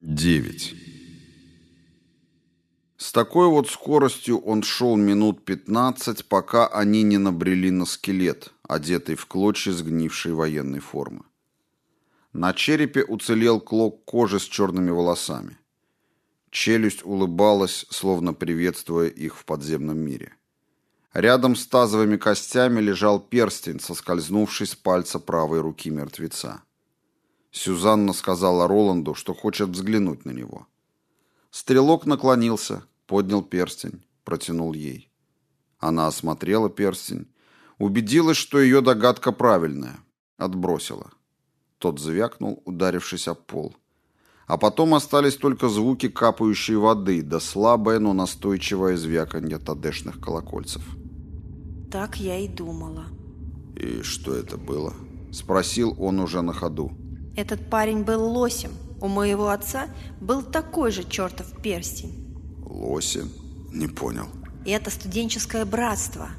9. С такой вот скоростью он шел минут 15, пока они не набрели на скелет, одетый в клочья сгнившей военной формы. На черепе уцелел клок кожи с черными волосами. Челюсть улыбалась, словно приветствуя их в подземном мире. Рядом с тазовыми костями лежал перстень, соскользнувший с пальца правой руки мертвеца. Сюзанна сказала Роланду, что хочет взглянуть на него. Стрелок наклонился, поднял перстень, протянул ей. Она осмотрела перстень, убедилась, что ее догадка правильная, отбросила. Тот звякнул, ударившись об пол. А потом остались только звуки капающей воды, да слабое, но настойчивое звяканье тадешных колокольцев. Так я и думала. «И что это было?» — спросил он уже на ходу. Этот парень был лосем. У моего отца был такой же чертов перстень. Лосем? Не понял. Это студенческое братство.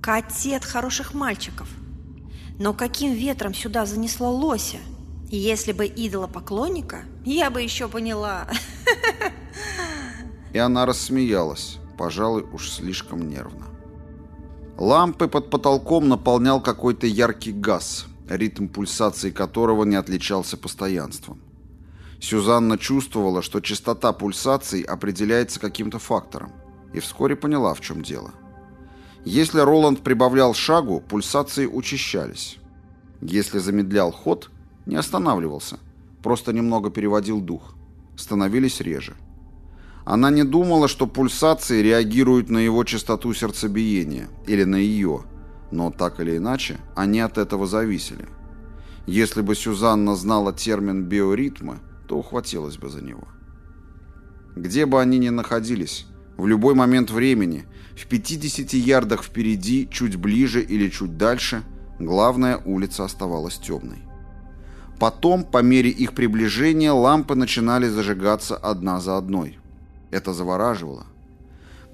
Катет хороших мальчиков. Но каким ветром сюда занесло лося? Если бы идола поклонника, я бы еще поняла. И она рассмеялась, пожалуй, уж слишком нервно. Лампы под потолком наполнял какой-то яркий газ – ритм пульсации которого не отличался постоянством. Сюзанна чувствовала, что частота пульсаций определяется каким-то фактором, и вскоре поняла, в чем дело. Если Роланд прибавлял шагу, пульсации учащались. Если замедлял ход, не останавливался, просто немного переводил дух. Становились реже. Она не думала, что пульсации реагируют на его частоту сердцебиения или на ее – но так или иначе, они от этого зависели. Если бы Сюзанна знала термин биоритмы, то ухватилась бы за него. Где бы они ни находились, в любой момент времени, в 50 ярдах впереди, чуть ближе или чуть дальше, главная улица оставалась темной. Потом, по мере их приближения, лампы начинали зажигаться одна за одной. Это завораживало.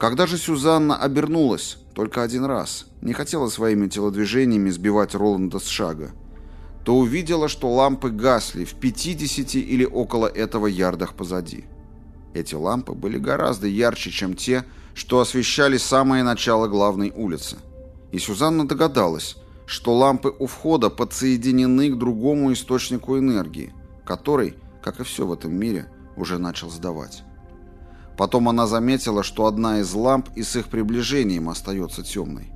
Когда же Сюзанна обернулась, только один раз, не хотела своими телодвижениями сбивать Роланда с шага, то увидела, что лампы гасли в 50 или около этого ярдах позади. Эти лампы были гораздо ярче, чем те, что освещали самое начало главной улицы. И Сюзанна догадалась, что лампы у входа подсоединены к другому источнику энергии, который, как и все в этом мире, уже начал сдавать. Потом она заметила, что одна из ламп и с их приближением остается темной.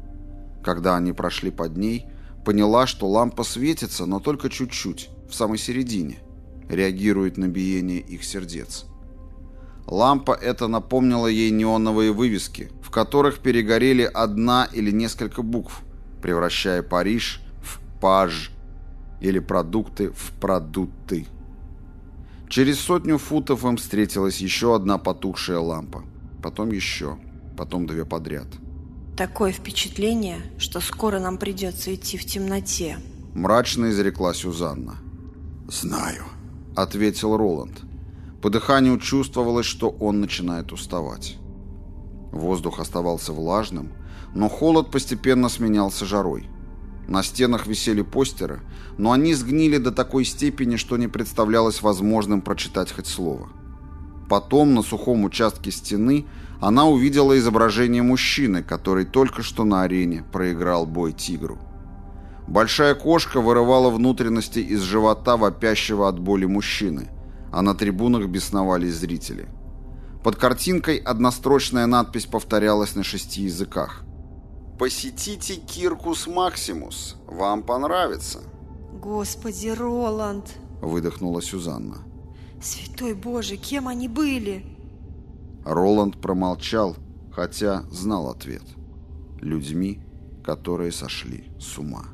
Когда они прошли под ней, поняла, что лампа светится, но только чуть-чуть, в самой середине, реагирует на биение их сердец. Лампа эта напомнила ей неоновые вывески, в которых перегорели одна или несколько букв, превращая Париж в «паж» или продукты в «продукты». Через сотню футов им встретилась еще одна потухшая лампа. Потом еще. Потом две подряд. Такое впечатление, что скоро нам придется идти в темноте. Мрачно изрекла Сюзанна. «Знаю», — ответил Роланд. По дыханию чувствовалось, что он начинает уставать. Воздух оставался влажным, но холод постепенно сменялся жарой. На стенах висели постеры, но они сгнили до такой степени, что не представлялось возможным прочитать хоть слово. Потом на сухом участке стены она увидела изображение мужчины, который только что на арене проиграл бой тигру. Большая кошка вырывала внутренности из живота вопящего от боли мужчины, а на трибунах бесновались зрители. Под картинкой однострочная надпись повторялась на шести языках. Посетите Киркус Максимус. Вам понравится. Господи, Роланд, выдохнула Сюзанна. Святой Боже, кем они были? Роланд промолчал, хотя знал ответ. Людьми, которые сошли с ума.